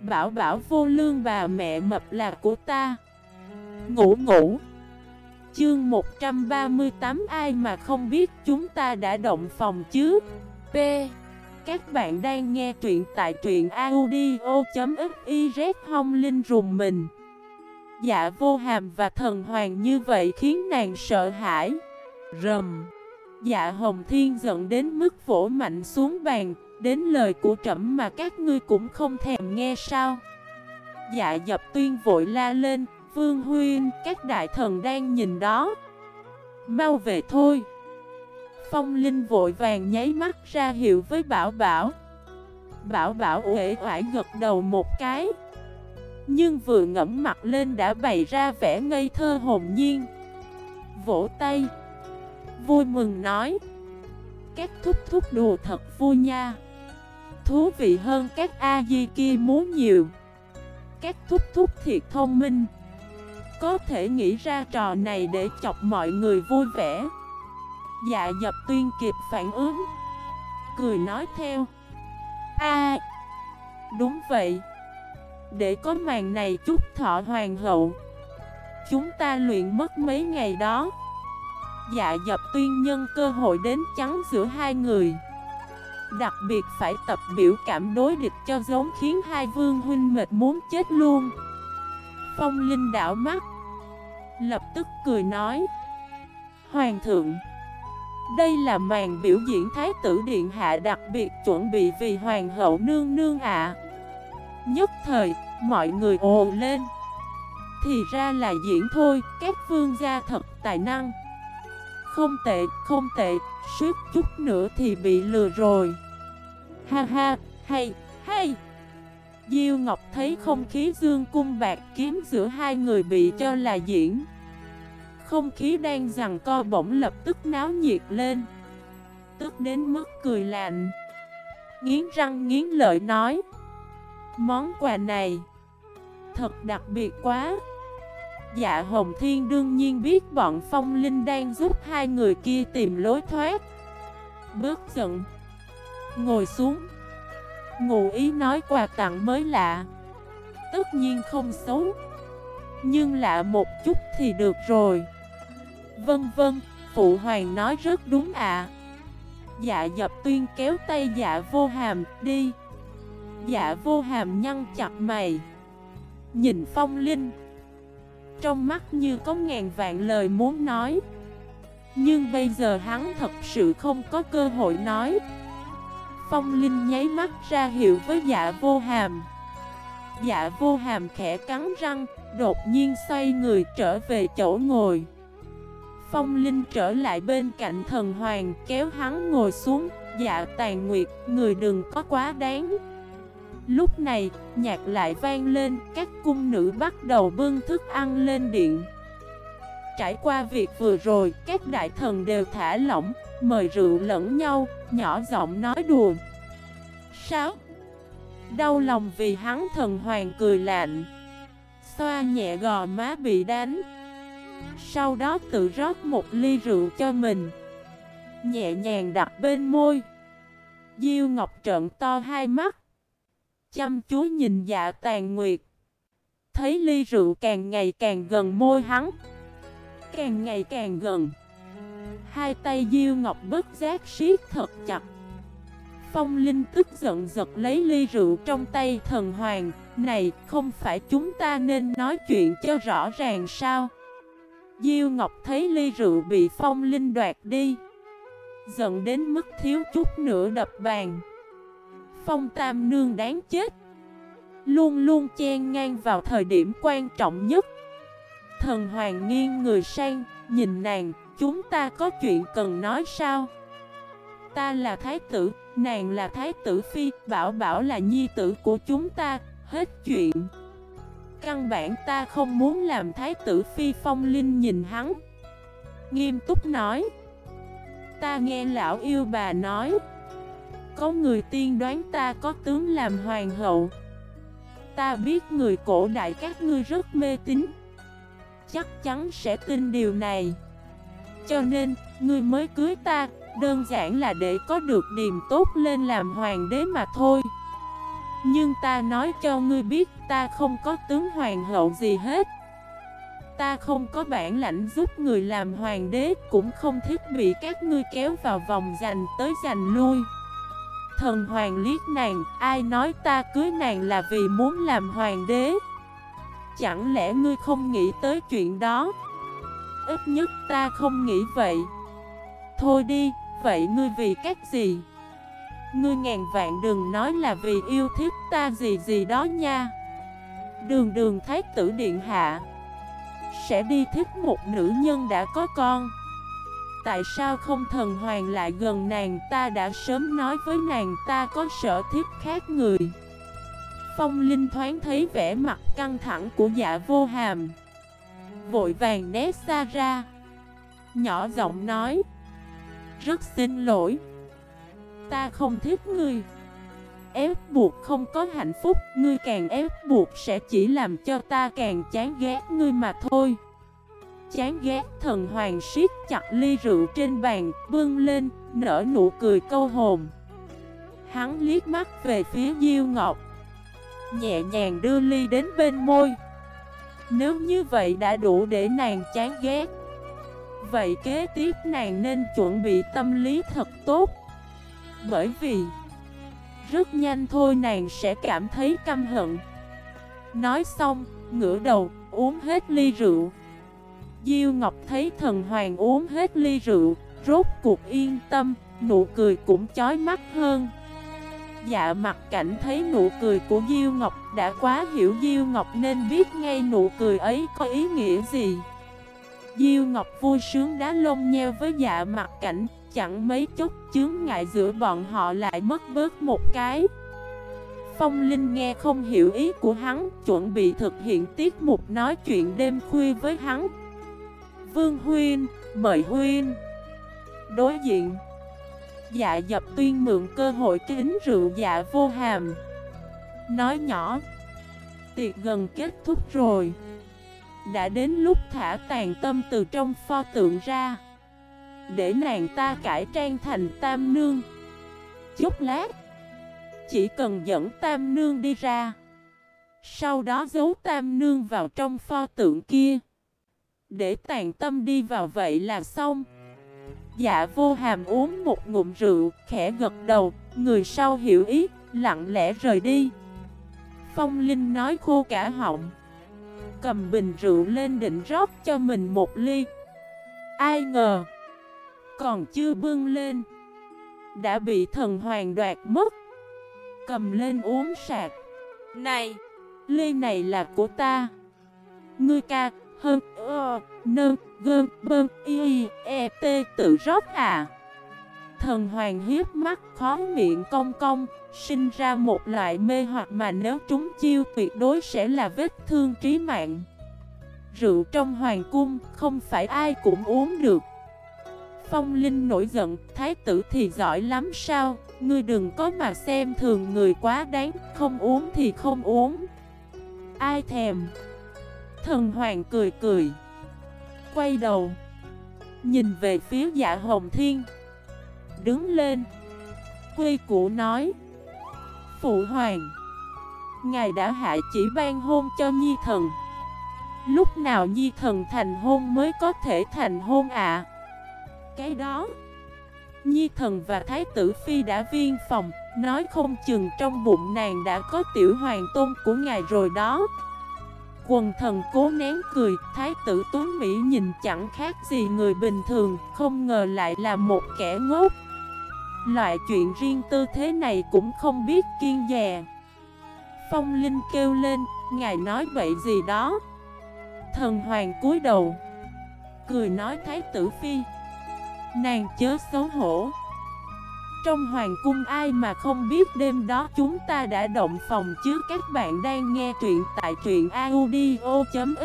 Bảo bảo vô lương bà mẹ mập là của ta. Ngủ ngủ. Chương 138 ai mà không biết chúng ta đã động phòng chứ? P. Các bạn đang nghe truyện tại truyện audio.xyz Hông Linh rùng mình. Dạ vô hàm và thần hoàng như vậy khiến nàng sợ hãi. Rầm. Dạ hồng thiên giận đến mức vỗ mạnh xuống bàn Đến lời của trẫm mà các ngươi cũng không thèm nghe sao? Dạ dập tuyên vội la lên Vương Huyên, các đại thần đang nhìn đó. Mau về thôi. Phong Linh vội vàng nháy mắt ra hiệu với Bảo Bảo. Bảo Bảo uể oải gật đầu một cái. Nhưng vừa ngẫm mặt lên đã bày ra vẻ ngây thơ hồn nhiên. Vỗ tay Vui mừng nói Các thúc thúc đùa thật vui nha. Thú vị hơn các A-di kia muốn nhiều. Các thúc thúc thiệt thông minh. Có thể nghĩ ra trò này để chọc mọi người vui vẻ. Dạ dập tuyên kịp phản ứng. Cười nói theo. A. Đúng vậy. Để có màn này chúc thọ hoàng hậu. Chúng ta luyện mất mấy ngày đó. Dạ dập tuyên nhân cơ hội đến trắng giữa hai người. Đặc biệt phải tập biểu cảm đối địch cho giống khiến hai vương huynh mệt muốn chết luôn. Phong Linh đảo mắt Lập tức cười nói Hoàng thượng Đây là màn biểu diễn Thái tử Điện Hạ đặc biệt chuẩn bị vì Hoàng hậu nương nương ạ. Nhất thời, mọi người ồ lên. Thì ra là diễn thôi, các vương gia thật tài năng. Không tệ, không tệ, suýt chút nữa thì bị lừa rồi. Ha ha, hay, hay. Diêu Ngọc thấy không khí dương cung bạc kiếm giữa hai người bị cho là diễn. Không khí đang rằng co bỗng lập tức náo nhiệt lên. Tức đến mức cười lạnh. Nghiến răng nghiến lợi nói Món quà này Thật đặc biệt quá. Dạ Hồng Thiên đương nhiên biết bọn Phong Linh đang giúp hai người kia tìm lối thoát. Bước giận Ngồi xuống. Ngụ ý nói quà tặng mới lạ. Tất nhiên không xấu. Nhưng lạ một chút thì được rồi. Vân vân, Phụ hoàng nói rất đúng ạ. Dạ dập tuyên kéo tay dạ vô hàm đi. Dạ vô hàm nhăn chặt mày. Nhìn phong linh trong mắt như có ngàn vạn lời muốn nói. Nhưng bây giờ hắn thật sự không có cơ hội nói. Phong Linh nháy mắt ra hiệu với dạ vô hàm. Dạ vô hàm khẽ cắn răng, Đột nhiên xoay người trở về chỗ ngồi. Phong Linh trở lại bên cạnh thần hoàng, Kéo hắn ngồi xuống. Dạ tàn nguyệt, Người đừng có quá đáng. Lúc này, nhạc lại vang lên, Các cung nữ bắt đầu bưng thức ăn lên điện. Trải qua việc vừa rồi, Các đại thần đều thả lỏng, Mời rượu lẫn nhau, Nhỏ giọng nói đùa. 6. Đau lòng vì hắn thần hoàng cười lạnh. Xoa nhẹ gò má bị đánh. Sau đó tự rót một ly rượu cho mình. Nhẹ nhàng đặt bên môi. Diêu Ngọc trợn to hai mắt. Chăm chú nhìn dạ tàn nguyệt. Thấy ly rượu càng ngày càng gần môi hắn. Càng ngày càng gần. Hai tay Diêu Ngọc bất giác siết thật chặt. Phong Linh tức giận giật lấy ly rượu trong tay thần hoàng. Này, không phải chúng ta nên nói chuyện cho rõ ràng sao? Diêu Ngọc thấy ly rượu bị Phong Linh đoạt đi. Giận đến mức thiếu chút nữa đập bàn. Phong Tam Nương đáng chết. Luôn luôn chen ngang vào thời điểm quan trọng nhất. Thần Hoàng nghiêng người sang Nhìn nàng Chúng ta có chuyện cần nói sao? Ta là thái tử Nàng là thái tử phi, bảo bảo là nhi tử của chúng ta, hết chuyện. Căn bản ta không muốn làm thái tử phi phong linh nhìn hắn. Nghiêm túc nói. Ta nghe lão yêu bà nói có người tiên đoán ta có tướng làm hoàng hậu. Ta biết người cổ đại các ngươi rất mê tín. Chắc chắn sẽ tin điều này. Cho nên, ngươi mới cưới ta Đơn giản là để có được điềm tốt lên làm hoàng đế mà thôi. Nhưng ta nói cho ngươi biết ta không có tướng hoàng hậu gì hết. Ta không có bản lãnh giúp người làm hoàng đế Cũng không thích bị các ngươi kéo vào vòng giành tới giành lui. Thần hoàng liếc nàng Ai nói ta cưới nàng là vì muốn làm hoàng đế? Chẳng lẽ ngươi không nghĩ tới chuyện đó? Ít nhất ta không nghĩ vậy. Thôi đi, vậy ngươi vì cách gì? Ngươi ngàn vạn đừng nói là vì yêu thích ta gì gì đó nha. Đường đường thái tử điện hạ Sẽ đi thích một nữ nhân đã có con. Tại sao không thần hoàng lại gần nàng? Ta đã sớm nói với nàng, ta có sở thích khác người. Phong Linh thoáng thấy vẻ mặt căng thẳng của dạ vô hàm. Vội vàng né xa ra. Nhỏ giọng nói, Rất xin lỗi. Ta không thích ngươi. Ép buộc không có hạnh phúc, Ngươi càng ép buộc sẽ chỉ làm cho ta càng chán ghét ngươi mà thôi. Chán ghét thần hoàng siết chặt ly rượu trên bàn Bưng lên, nở nụ cười câu hồn. Hắn liếc mắt về phía Diêu Ngọc. Nhẹ nhàng đưa ly đến bên môi. Nếu như vậy đã đủ để nàng chán ghét. Vậy kế tiếp nàng nên chuẩn bị tâm lý thật tốt. Bởi vì Rất nhanh thôi nàng sẽ cảm thấy căm hận. Nói xong, ngửa đầu, uống hết ly rượu. Diêu Ngọc thấy thần hoàng uống hết ly rượu Rốt cuộc yên tâm, nụ cười cũng chói mắt hơn. Dạ mặt cảnh thấy nụ cười của Diêu Ngọc đã quá hiểu Diêu Ngọc nên biết ngay nụ cười ấy có ý nghĩa gì. Diêu Ngọc vui sướng đá lông nheo với dạ mặt cảnh Chẳng mấy chút chướng ngại giữa bọn họ lại mất bớt một cái. Phong Linh nghe không hiểu ý của hắn Chuẩn bị thực hiện tiết mục nói chuyện đêm khuya với hắn. Vương Huyên, mời Huyên Đối diện. Dạ dập tuyên mượn cơ hội kính rượu dạ vô hàm. Nói nhỏ. Tiệc gần kết thúc rồi. Đã đến lúc thả tàn tâm từ trong pho tượng ra. Để nàng ta cải trang thành tam nương. Chút lát. Chỉ cần dẫn tam nương đi ra. Sau đó giấu tam nương vào trong pho tượng kia. Để tàn tâm đi vào vậy là xong Dạ vô hàm uống một ngụm rượu, khẽ gật đầu, người sau hiểu ý, lặng lẽ rời đi. Phong Linh nói khô cả họng. Cầm bình rượu lên định rót cho mình một ly. Ai ngờ, còn chưa bưng lên, đã bị thần hoàng đoạt mất. Cầm lên uống sạc. Này, ly này là của ta. Ngươi ca, hơn, ơ, nơ, gơn, bơn, y, e, t, tự rót à. Thần hoàng hiếp mắt khó miệng cong cong, sinh ra một loại mê hoặc mà nếu trúng chiêu tuyệt đối sẽ là vết thương trí mạng. Rượu trong hoàng cung không phải ai cũng uống được. Phong Linh nổi giận, thái tử thì giỏi lắm sao, ngươi đừng có mà xem thường người quá đáng, không uống thì không uống. Ai thèm? Thần hoàng cười cười. Quay đầu. Nhìn về phía dạ hồng thiên. Đứng lên. Quy củ nói. Phụ hoàng. Ngài đã hạ chỉ ban hôn cho nhi thần. Lúc nào nhi thần thành hôn mới có thể thành hôn ạ? À? Cái đó. Nhi thần và thái tử phi đã viên phòng, Nói không chừng trong bụng nàng đã có tiểu hoàng tôn của ngài rồi đó. Quần thần cố nén cười, thái tử Tuấn Mỹ nhìn chẳng khác gì người bình thường, không ngờ lại là một kẻ ngốc. Loại chuyện riêng tư thế này cũng không biết kiên dè. Phong Linh kêu lên, ngài nói vậy gì đó. Thần hoàng cúi đầu, cười nói thái tử phi. Nàng chớ xấu hổ. Trong hoàng cung ai mà không biết đêm đó chúng ta đã động phòng chứ? Các bạn đang nghe truyện tại truyện audio.fif